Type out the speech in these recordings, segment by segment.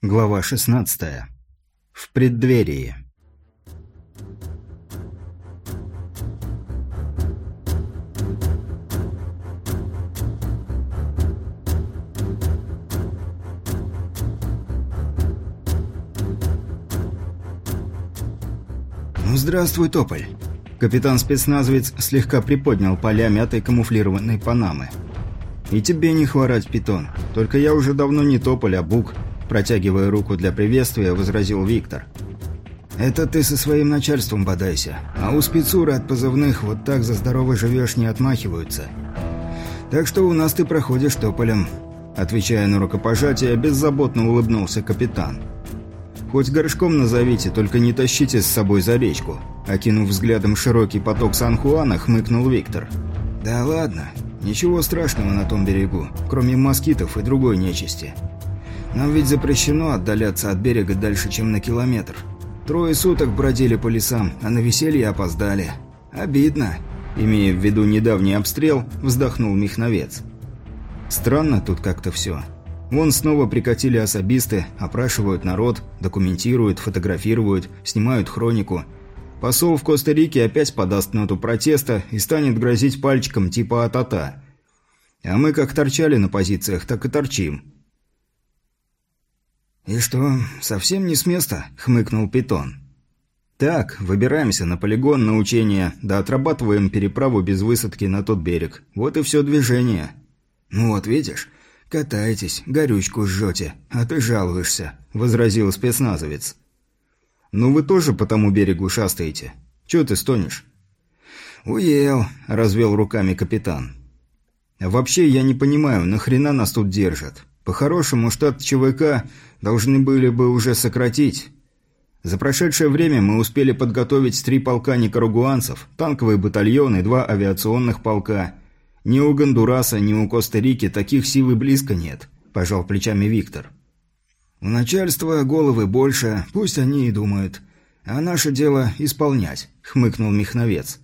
Глава 16. В преддверии. «Ну, здравствуй, Тополь!» Капитан-спецназовец слегка приподнял поля мятой камуфлированной панамы. «И тебе не хворать, питон. Только я уже давно не Тополь, а Бук», Протягивая руку для приветствия, возразил Виктор. «Это ты со своим начальством бодайся, а у спецуры от позывных вот так за здорово живешь не отмахиваются. Так что у нас ты проходишь тополем». Отвечая на рукопожатие, беззаботно улыбнулся капитан. «Хоть горшком назовите, только не тащите с собой за речку». Окинув взглядом широкий поток Сан-Хуана, хмыкнул Виктор. «Да ладно, ничего страшного на том берегу, кроме москитов и другой нечисти. Нам ведь запрещено отдаляться от берега дальше, чем на километр. Трое суток бродили по лесам, а на веселье опоздали. Обидно. Имея в виду недавний обстрел, вздохнул Михновец. Странно тут как-то все. Вон снова прикатили особисты, опрашивают народ, документируют, фотографируют, снимают хронику. Посол в Коста-Рике опять подаст ноту протеста и станет грозить пальчиком типа «а-та-та». А мы как торчали на позициях, так и торчим. «И что, совсем не с места?» – хмыкнул Питон. «Так, выбираемся на полигон на учение, да отрабатываем переправу без высадки на тот берег. Вот и все движение». «Ну вот видишь, катаетесь, горючку жжете, а ты жалуешься», – возразил спецназовец. «Ну вы тоже по тому берегу шастаете. Чего ты стонешь?» «Уел», – развел руками капитан. «Вообще я не понимаю, нахрена нас тут держат? По-хорошему, штат ЧВК должны были бы уже сократить. За прошедшее время мы успели подготовить три полка никарагуанцев, танковый батальон и два авиационных полка. Ни у Гондураса, ни у Коста-Рики таких сил и близко нет», – пожал плечами Виктор. «У начальства головы больше, пусть они и думают. А наше дело исполнять», – хмыкнул Михновец.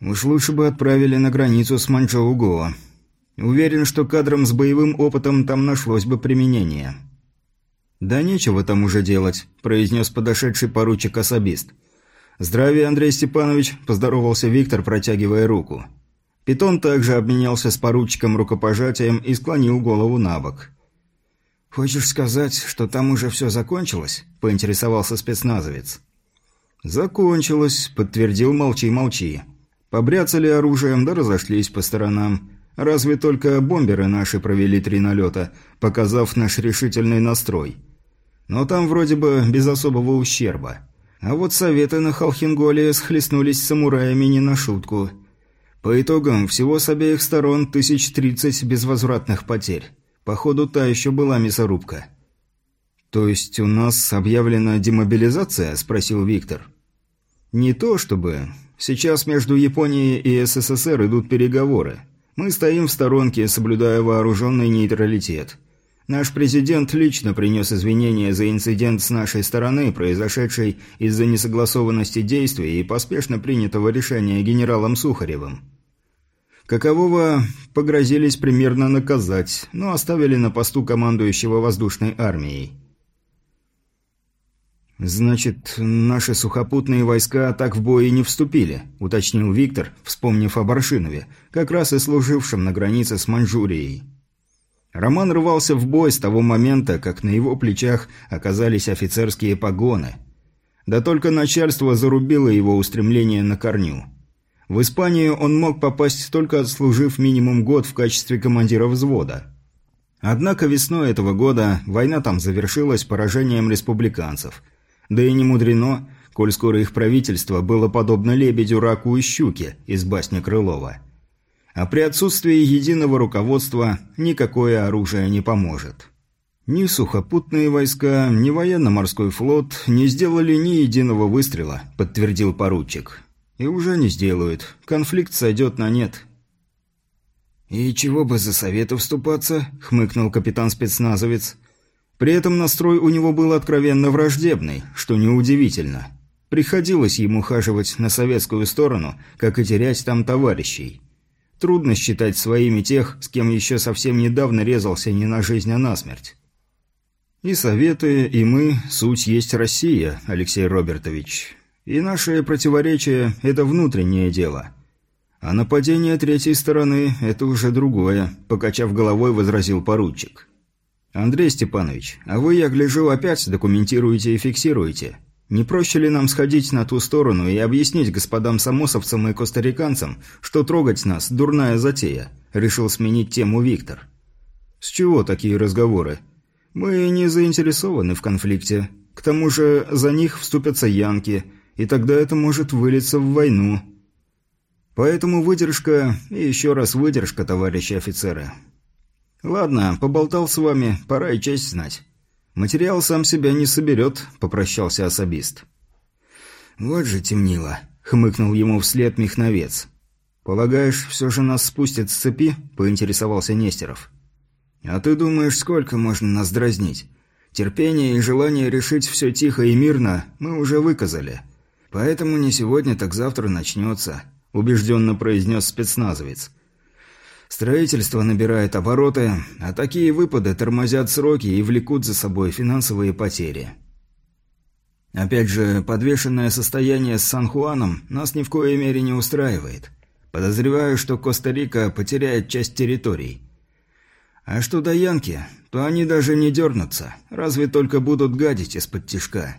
«Уж лучше бы отправили на границу с Манчжоу-Гоа. Уверен, что кадрам с боевым опытом там нашлось бы применение. «Да нечего там уже делать», – произнес подошедший поручик-особист. «Здравия, Андрей Степанович», – поздоровался Виктор, протягивая руку. Питон также обменялся с поручиком рукопожатием и склонил голову на бок. «Хочешь сказать, что там уже все закончилось?» – поинтересовался спецназовец. «Закончилось», – подтвердил «молчи-молчи». Побряцали оружием, да разошлись по сторонам. Разве только бомберы наши провели три налета, показав наш решительный настрой. Но там вроде бы без особого ущерба. А вот советы на Халхинголе схлестнулись с самураями не на шутку. По итогам всего с обеих сторон тысяч тридцать безвозвратных потерь. Походу, та еще была мясорубка. «То есть у нас объявлена демобилизация?» – спросил Виктор. «Не то чтобы. Сейчас между Японией и СССР идут переговоры. Мы стоим в сторонке, соблюдая вооруженный нейтралитет. Наш президент лично принес извинения за инцидент с нашей стороны, произошедший из-за несогласованности действий и поспешно принятого решения генералом Сухаревым. Какового погрозились примерно наказать, но оставили на посту командующего воздушной армией. «Значит, наши сухопутные войска так в бой и не вступили», – уточнил Виктор, вспомнив о Баршинове, как раз и служившем на границе с Маньчжурией. Роман рвался в бой с того момента, как на его плечах оказались офицерские погоны. Да только начальство зарубило его устремление на корню. В Испанию он мог попасть только отслужив минимум год в качестве командира взвода. Однако весной этого года война там завершилась поражением республиканцев – да и не мудрено, коль скоро их правительство было подобно лебедю, раку и щуке из басни Крылова. А при отсутствии единого руководства никакое оружие не поможет. Ни сухопутные войска, ни военно-морской флот не сделали ни единого выстрела, подтвердил поручик. И уже не сделают. Конфликт сойдет на нет. «И чего бы за советы вступаться?» – хмыкнул капитан-спецназовец – при этом настрой у него был откровенно враждебный, что неудивительно. Приходилось ему хаживать на советскую сторону, как и терять там товарищей. Трудно считать своими тех, с кем еще совсем недавно резался не на жизнь, а на смерть. И советы, и мы – суть есть Россия, Алексей Робертович. И наше противоречие – это внутреннее дело. А нападение третьей стороны – это уже другое, покачав головой, возразил поручик. Андрей Степанович, а вы, я гляжу, опять документируете и фиксируете. Не проще ли нам сходить на ту сторону и объяснить господам самосовцам и костариканцам, что трогать нас – дурная затея? Решил сменить тему Виктор. С чего такие разговоры? Мы не заинтересованы в конфликте. К тому же за них вступятся янки, и тогда это может вылиться в войну. Поэтому выдержка и еще раз выдержка, товарищи офицеры. Ладно, поболтал с вами, пора и честь знать. «Материал сам себя не соберет», — попрощался особист. «Вот же темнило», — хмыкнул ему вслед Михновец. «Полагаешь, все же нас спустят с цепи?» — поинтересовался Нестеров. «А ты думаешь, сколько можно нас дразнить? Терпение и желание решить все тихо и мирно мы уже выказали. Поэтому не сегодня, так завтра начнется», — убежденно произнес спецназовец. Строительство набирает обороты, а такие выпады тормозят сроки и влекут за собой финансовые потери. Опять же, подвешенное состояние с Сан-Хуаном нас ни в коей мере не устраивает. Подозреваю, что Коста-Рика потеряет часть территорий. А что до Янки, то они даже не дернутся, разве только будут гадить из-под тишка.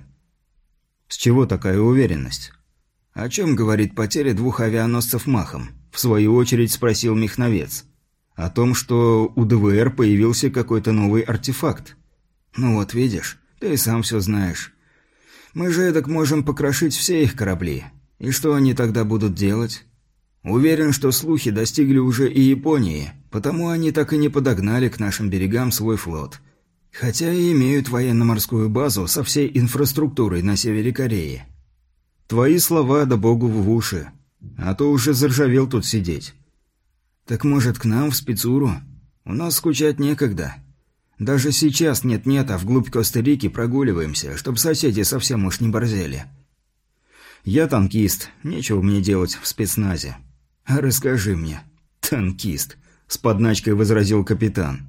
С чего такая уверенность? О чем говорит потеря двух авианосцев махом? В свою очередь спросил Михновец. О том, что у ДВР появился какой-то новый артефакт. Ну вот видишь, ты сам все знаешь. Мы же так можем покрошить все их корабли. И что они тогда будут делать? Уверен, что слухи достигли уже и Японии, потому они так и не подогнали к нашим берегам свой флот. Хотя и имеют военно-морскую базу со всей инфраструктурой на севере Кореи. Твои слова да богу в уши. А то уже заржавел тут сидеть. Так может, к нам в спецуру? У нас скучать некогда. Даже сейчас нет-нет, а вглубь Коста-Рики прогуливаемся, чтоб соседи совсем уж не борзели. Я танкист, нечего мне делать в спецназе. А расскажи мне. Танкист, с подначкой возразил капитан.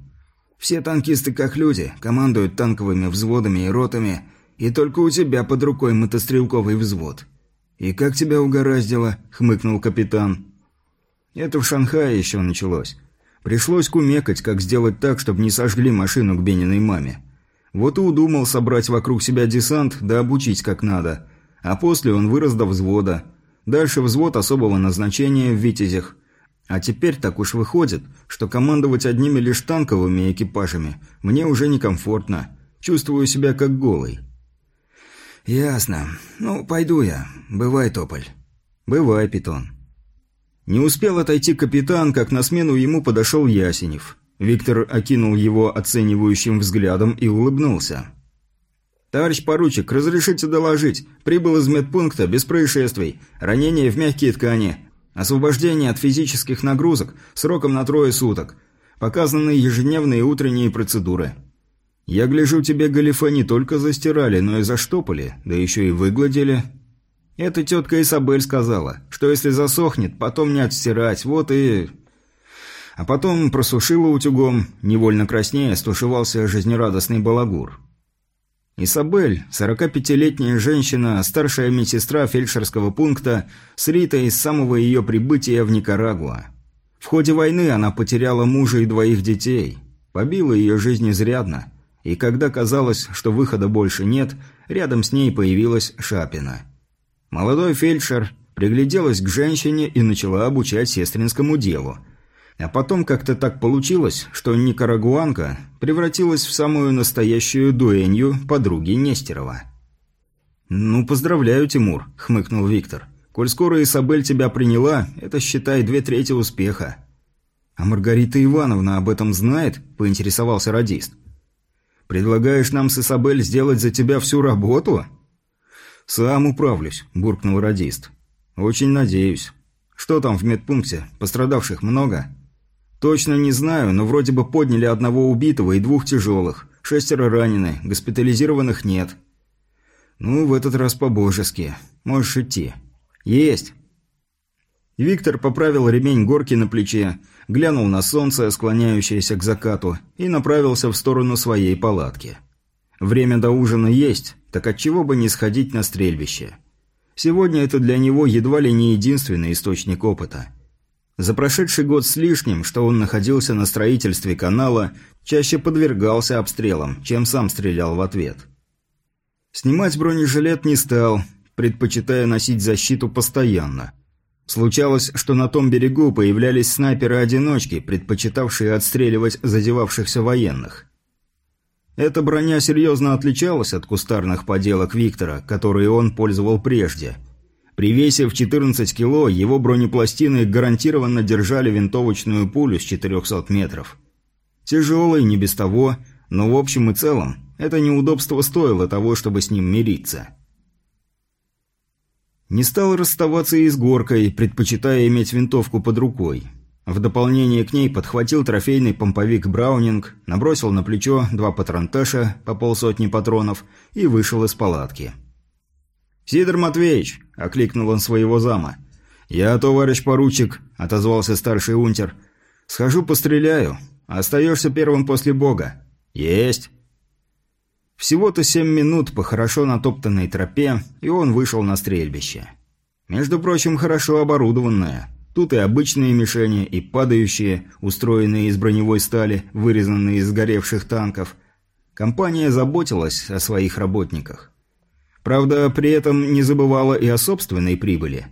Все танкисты как люди, командуют танковыми взводами и ротами, и только у тебя под рукой мотострелковый взвод. «И как тебя угораздило?» – хмыкнул капитан. «Это в Шанхае еще началось. Пришлось кумекать, как сделать так, чтобы не сожгли машину к Бениной маме. Вот и удумал собрать вокруг себя десант, да обучить как надо. А после он вырос до взвода. Дальше взвод особого назначения в «Витязях». А теперь так уж выходит, что командовать одними лишь танковыми экипажами мне уже некомфортно. Чувствую себя как голый. «Ясно. Ну, пойду я. Бывай, Тополь». «Бывай, Питон». Не успел отойти капитан, как на смену ему подошел Ясенев. Виктор окинул его оценивающим взглядом и улыбнулся. «Товарищ поручик, разрешите доложить. Прибыл из медпункта без происшествий. Ранение в мягкие ткани. Освобождение от физических нагрузок сроком на трое суток. Показаны ежедневные утренние процедуры». Я гляжу, тебе галифе не только застирали, но и заштопали, да еще и выгладили. Это тетка Исабель сказала, что если засохнет, потом не отстирать, вот и... А потом просушила утюгом, невольно краснея, стушевался жизнерадостный балагур. Исабель, 45-летняя женщина, старшая медсестра фельдшерского пункта, с Ритой с самого ее прибытия в Никарагуа. В ходе войны она потеряла мужа и двоих детей. Побила ее жизнь изрядно – и когда казалось, что выхода больше нет, рядом с ней появилась Шапина. Молодой фельдшер пригляделась к женщине и начала обучать сестринскому делу. А потом как-то так получилось, что Никарагуанка превратилась в самую настоящую дуэнью подруги Нестерова. «Ну, поздравляю, Тимур», — хмыкнул Виктор. «Коль скоро Исабель тебя приняла, это, считай, две трети успеха». «А Маргарита Ивановна об этом знает?» – поинтересовался радист. Предлагаешь нам с Исабель сделать за тебя всю работу?» «Сам управлюсь», – буркнул радист. «Очень надеюсь. Что там в медпункте? Пострадавших много?» «Точно не знаю, но вроде бы подняли одного убитого и двух тяжелых. Шестеро ранены, госпитализированных нет». «Ну, в этот раз по-божески. Можешь идти». «Есть». Виктор поправил ремень горки на плече, глянул на солнце, склоняющееся к закату, и направился в сторону своей палатки. Время до ужина есть, так отчего бы не сходить на стрельбище? Сегодня это для него едва ли не единственный источник опыта. За прошедший год с лишним, что он находился на строительстве канала, чаще подвергался обстрелам, чем сам стрелял в ответ. Снимать бронежилет не стал, предпочитая носить защиту постоянно. Случалось, что на том берегу появлялись снайперы-одиночки, предпочитавшие отстреливать задевавшихся военных. Эта броня серьезно отличалась от кустарных поделок Виктора, которые он пользовал прежде. При весе в 14 кило его бронепластины гарантированно держали винтовочную пулю с 400 метров. Тяжелый, не без того, но в общем и целом это неудобство стоило того, чтобы с ним мириться. Не стал расставаться и с горкой, предпочитая иметь винтовку под рукой. В дополнение к ней подхватил трофейный помповик «Браунинг», набросил на плечо два патронташа по полсотни патронов и вышел из палатки. «Сидор Матвеевич!» – окликнул он своего зама. «Я, товарищ поручик», – отозвался старший унтер. «Схожу постреляю. Остаешься первым после Бога». «Есть!» Всего-то семь минут по хорошо натоптанной тропе, и он вышел на стрельбище. Между прочим, хорошо оборудованное – Тут и обычные мишени, и падающие, устроенные из броневой стали, вырезанные из сгоревших танков. Компания заботилась о своих работниках. Правда, при этом не забывала и о собственной прибыли.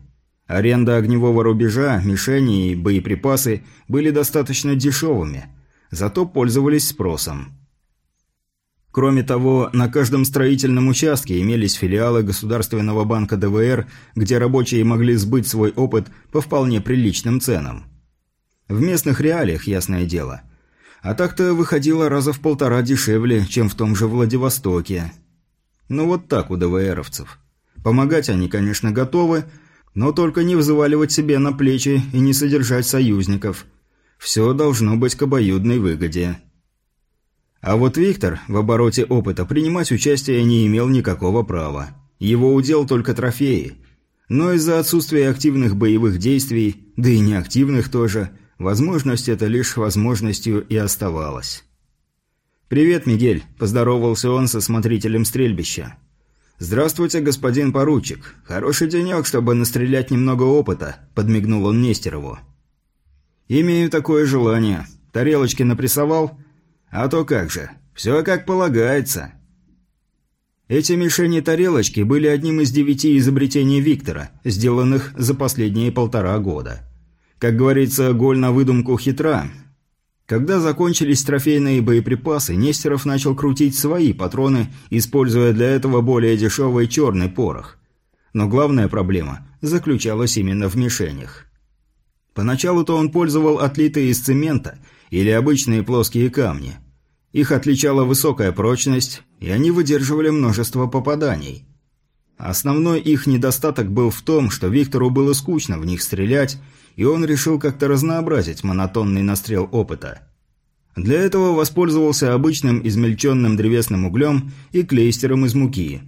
Аренда огневого рубежа, мишени и боеприпасы были достаточно дешевыми, зато пользовались спросом. Кроме того, на каждом строительном участке имелись филиалы Государственного банка ДВР, где рабочие могли сбыть свой опыт по вполне приличным ценам. В местных реалиях, ясное дело. А так-то выходило раза в полтора дешевле, чем в том же Владивостоке. Ну вот так у ДВРовцев. Помогать они, конечно, готовы, но только не взваливать себе на плечи и не содержать союзников. Все должно быть к обоюдной выгоде. А вот Виктор в обороте опыта принимать участие не имел никакого права. Его удел только трофеи. Но из-за отсутствия активных боевых действий, да и неактивных тоже, возможность это лишь возможностью и оставалась. «Привет, Мигель», – поздоровался он со смотрителем стрельбища. «Здравствуйте, господин поручик. Хороший денек, чтобы настрелять немного опыта», – подмигнул он Нестерову. «Имею такое желание. Тарелочки напрессовал?» А то как же, все как полагается. Эти мишени-тарелочки были одним из девяти изобретений Виктора, сделанных за последние полтора года. Как говорится, голь на выдумку хитра. Когда закончились трофейные боеприпасы, Нестеров начал крутить свои патроны, используя для этого более дешевый черный порох. Но главная проблема заключалась именно в мишенях. Поначалу-то он пользовал отлитые из цемента – или обычные плоские камни. Их отличала высокая прочность, и они выдерживали множество попаданий. Основной их недостаток был в том, что Виктору было скучно в них стрелять, и он решил как-то разнообразить монотонный настрел опыта. Для этого воспользовался обычным измельченным древесным углем и клейстером из муки.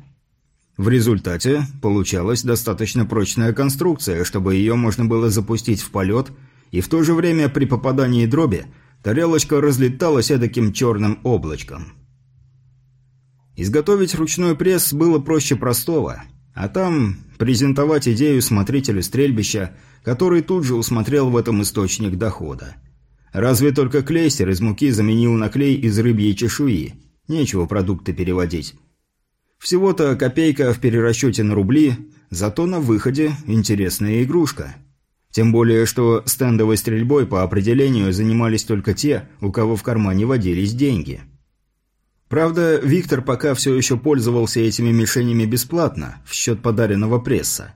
В результате получалась достаточно прочная конструкция, чтобы ее можно было запустить в полет, и в то же время при попадании дроби Тарелочка разлеталась эдаким черным облачком. Изготовить ручной пресс было проще простого, а там презентовать идею смотрителю стрельбища, который тут же усмотрел в этом источник дохода. Разве только клейстер из муки заменил на клей из рыбьей чешуи. Нечего продукты переводить. Всего-то копейка в перерасчете на рубли, зато на выходе интересная игрушка – тем более, что стендовой стрельбой по определению занимались только те, у кого в кармане водились деньги. Правда, Виктор пока все еще пользовался этими мишенями бесплатно, в счет подаренного пресса.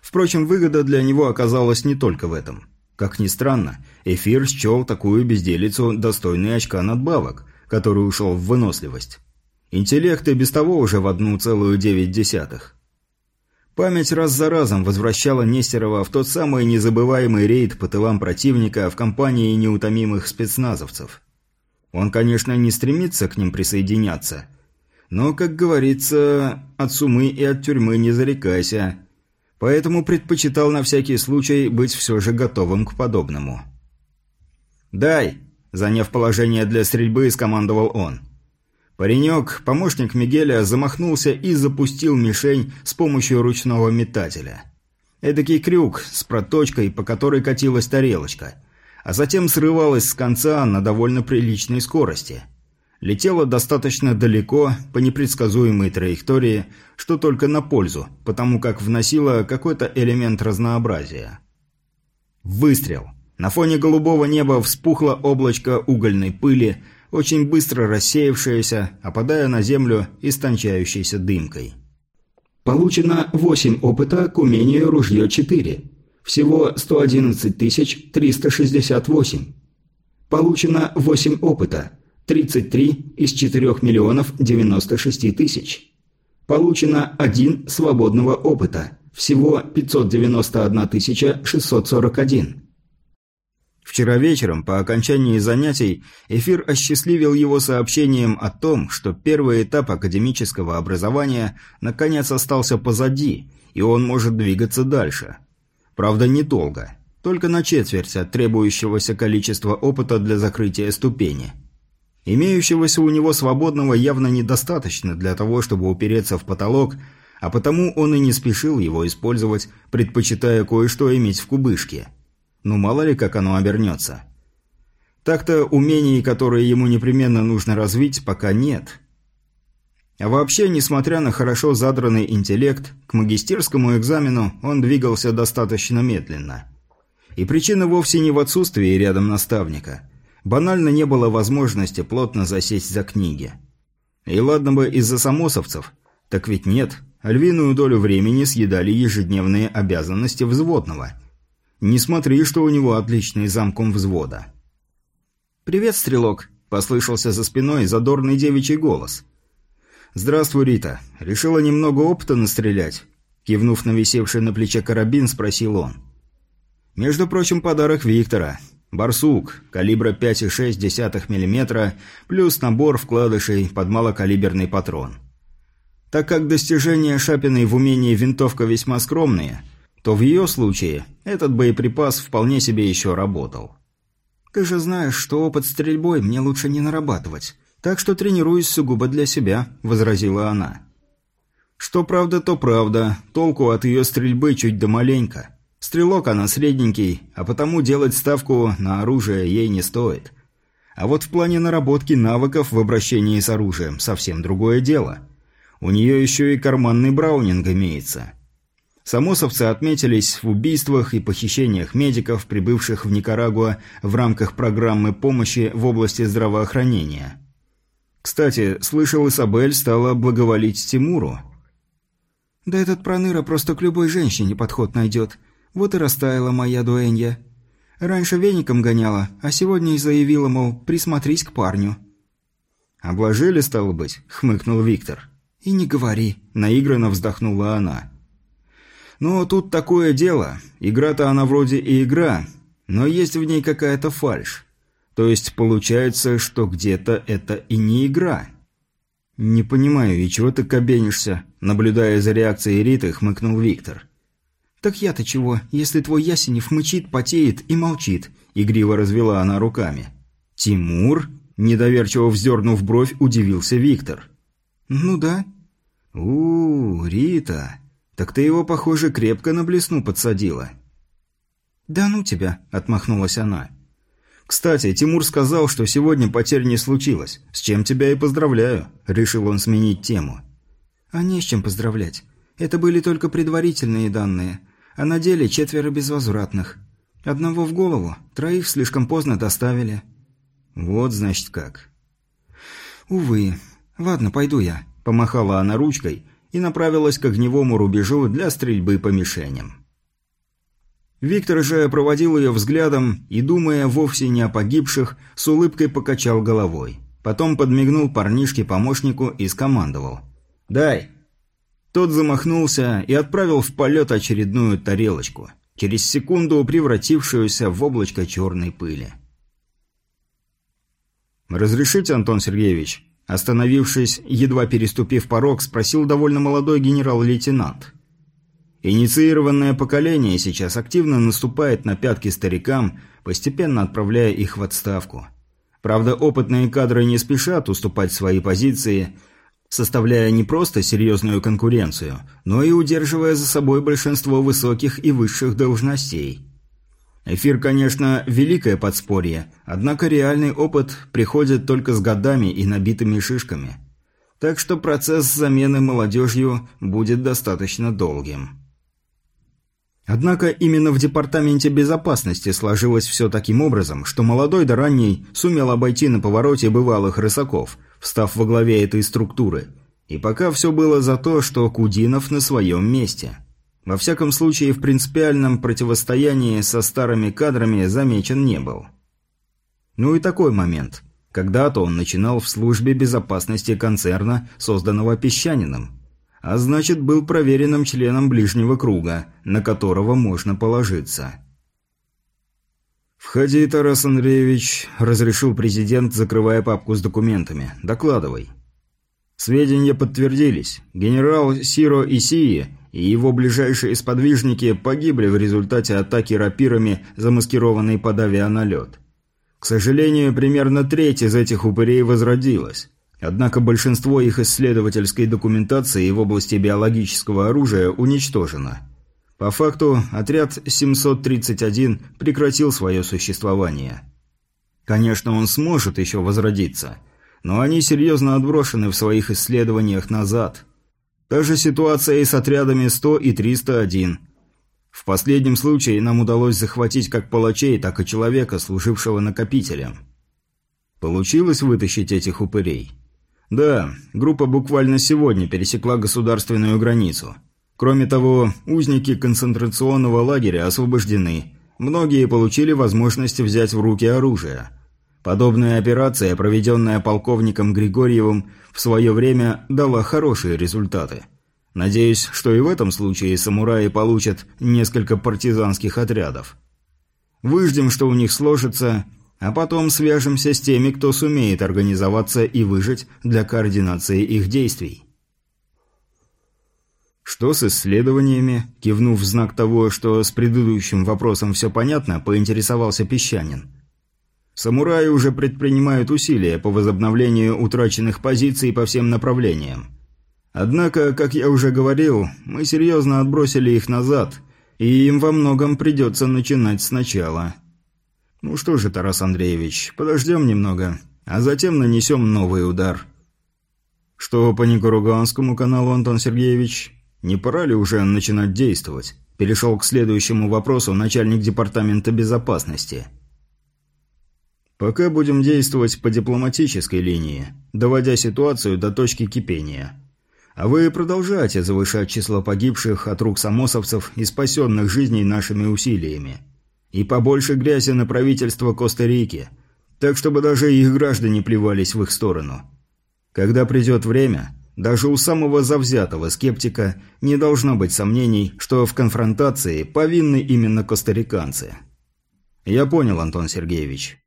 Впрочем, выгода для него оказалась не только в этом. Как ни странно, эфир счел такую безделицу достойной очка надбавок, который ушел в выносливость. Интеллект и без того уже в одну целую девять десятых. Память раз за разом возвращала Нестерова в тот самый незабываемый рейд по тылам противника в компании неутомимых спецназовцев. Он, конечно, не стремится к ним присоединяться, но, как говорится, от сумы и от тюрьмы не зарекайся, поэтому предпочитал на всякий случай быть все же готовым к подобному. «Дай!» – заняв положение для стрельбы, скомандовал он. Паренек, помощник Мигеля, замахнулся и запустил мишень с помощью ручного метателя. Эдакий крюк с проточкой, по которой катилась тарелочка, а затем срывалась с конца на довольно приличной скорости. Летела достаточно далеко, по непредсказуемой траектории, что только на пользу, потому как вносила какой-то элемент разнообразия. Выстрел. На фоне голубого неба вспухло облачко угольной пыли, очень быстро рассеявшаяся, опадая на землю истончающейся дымкой. Получено 8 опыта к умению ружье 4. Всего 111 368. Получено 8 опыта. 33 из 4 миллионов 96 тысяч. Получено 1 свободного опыта. Всего 591 641. Вчера вечером, по окончании занятий, эфир осчастливил его сообщением о том, что первый этап академического образования наконец остался позади, и он может двигаться дальше. Правда, недолго. Только на четверть от требующегося количества опыта для закрытия ступени. Имеющегося у него свободного явно недостаточно для того, чтобы упереться в потолок, а потому он и не спешил его использовать, предпочитая кое-что иметь в кубышке – ну, мало ли, как оно обернется. Так-то умений, которые ему непременно нужно развить, пока нет. А вообще, несмотря на хорошо задранный интеллект, к магистерскому экзамену он двигался достаточно медленно. И причина вовсе не в отсутствии рядом наставника. Банально не было возможности плотно засесть за книги. И ладно бы из-за самосовцев, так ведь нет, львиную долю времени съедали ежедневные обязанности взводного – не смотри, что у него отличный замком взвода. «Привет, стрелок!» – послышался за спиной задорный девичий голос. «Здравствуй, Рита. Решила немного опыта настрелять?» Кивнув на висевший на плече карабин, спросил он. «Между прочим, подарок Виктора. Барсук, калибра 5,6 мм, плюс набор вкладышей под малокалиберный патрон. Так как достижения Шапиной в умении винтовка весьма скромные – то в ее случае этот боеприпас вполне себе еще работал. «Ты же знаешь, что опыт стрельбой мне лучше не нарабатывать, так что тренируюсь сугубо для себя», – возразила она. «Что правда, то правда. Толку от ее стрельбы чуть да маленько. Стрелок она средненький, а потому делать ставку на оружие ей не стоит. А вот в плане наработки навыков в обращении с оружием совсем другое дело. У нее еще и карманный браунинг имеется». Самосовцы отметились в убийствах и похищениях медиков, прибывших в Никарагуа в рамках программы помощи в области здравоохранения. Кстати, слышал, Исабель стала благоволить Тимуру. «Да этот проныра просто к любой женщине подход найдет. Вот и растаяла моя дуэнья. Раньше веником гоняла, а сегодня и заявила, мол, присмотрись к парню». «Обложили, стало быть?» – хмыкнул Виктор. «И не говори», – наигранно вздохнула она. Но тут такое дело. Игра-то она вроде и игра, но есть в ней какая-то фальшь. То есть получается, что где-то это и не игра. «Не понимаю, и чего ты кабенишься?» Наблюдая за реакцией Риты, хмыкнул Виктор. «Так я-то чего, если твой Ясенев мычит, потеет и молчит?» Игриво развела она руками. «Тимур?» Недоверчиво вздернув бровь, удивился Виктор. «Ну да». «У, -у Рита, «Так ты его, похоже, крепко на блесну подсадила». «Да ну тебя», — отмахнулась она. «Кстати, Тимур сказал, что сегодня потерь не случилось. С чем тебя и поздравляю», — решил он сменить тему. «А не с чем поздравлять. Это были только предварительные данные, а на деле четверо безвозвратных. Одного в голову, троих слишком поздно доставили». «Вот, значит, как». «Увы. Ладно, пойду я», — помахала она ручкой и направилась к огневому рубежу для стрельбы по мишеням. Виктор же проводил ее взглядом и, думая вовсе не о погибших, с улыбкой покачал головой. Потом подмигнул парнишке-помощнику и скомандовал. «Дай!» Тот замахнулся и отправил в полет очередную тарелочку, через секунду превратившуюся в облачко черной пыли. «Разрешите, Антон Сергеевич?» Остановившись, едва переступив порог, спросил довольно молодой генерал-лейтенант. Инициированное поколение сейчас активно наступает на пятки старикам, постепенно отправляя их в отставку. Правда, опытные кадры не спешат уступать свои позиции, составляя не просто серьезную конкуренцию, но и удерживая за собой большинство высоких и высших должностей. Эфир, конечно, великое подспорье, однако реальный опыт приходит только с годами и набитыми шишками. Так что процесс замены молодежью будет достаточно долгим. Однако именно в Департаменте безопасности сложилось все таким образом, что молодой да ранний сумел обойти на повороте бывалых рысаков, встав во главе этой структуры. И пока все было за то, что Кудинов на своем месте. Во всяком случае, в принципиальном противостоянии со старыми кадрами замечен не был. Ну и такой момент. Когда-то он начинал в службе безопасности концерна, созданного Песчаниным а значит был проверенным членом ближнего круга, на которого можно положиться. «Входи, Тарас Андреевич», – разрешил президент, закрывая папку с документами. «Докладывай». Сведения подтвердились. Генерал Сиро Исии и его ближайшие сподвижники погибли в результате атаки рапирами, замаскированной под авианалет. К сожалению, примерно треть из этих упырей возродилась. Однако большинство их исследовательской документации в области биологического оружия уничтожено. По факту, отряд 731 прекратил свое существование. Конечно, он сможет еще возродиться, но они серьезно отброшены в своих исследованиях назад. Та же ситуация и с отрядами 100 и 301. В последнем случае нам удалось захватить как палачей, так и человека, служившего накопителем. Получилось вытащить этих упырей? Да, группа буквально сегодня пересекла государственную границу. Кроме того, узники концентрационного лагеря освобождены. Многие получили возможность взять в руки оружие. Подобная операция, проведенная полковником Григорьевым, в свое время дала хорошие результаты. Надеюсь, что и в этом случае самураи получат несколько партизанских отрядов. Выждем, что у них сложится, а потом свяжемся с теми, кто сумеет организоваться и выжить для координации их действий. Что с исследованиями? Кивнув в знак того, что с предыдущим вопросом все понятно, поинтересовался Песчанин. Самураи уже предпринимают усилия по возобновлению утраченных позиций по всем направлениям. Однако, как я уже говорил, мы серьезно отбросили их назад, и им во многом придется начинать сначала. Ну что же, Тарас Андреевич, подождем немного, а затем нанесем новый удар. Что по Никоруганскому каналу, Антон Сергеевич? Не пора ли уже начинать действовать? Перешел к следующему вопросу начальник департамента безопасности. Пока будем действовать по дипломатической линии, доводя ситуацию до точки кипения. А вы продолжайте завышать число погибших от рук самосовцев и спасенных жизней нашими усилиями. И побольше грязи на правительство Коста-Рики, так чтобы даже их граждане плевались в их сторону. Когда придет время, даже у самого завзятого скептика не должно быть сомнений, что в конфронтации повинны именно костариканцы. Я понял, Антон Сергеевич.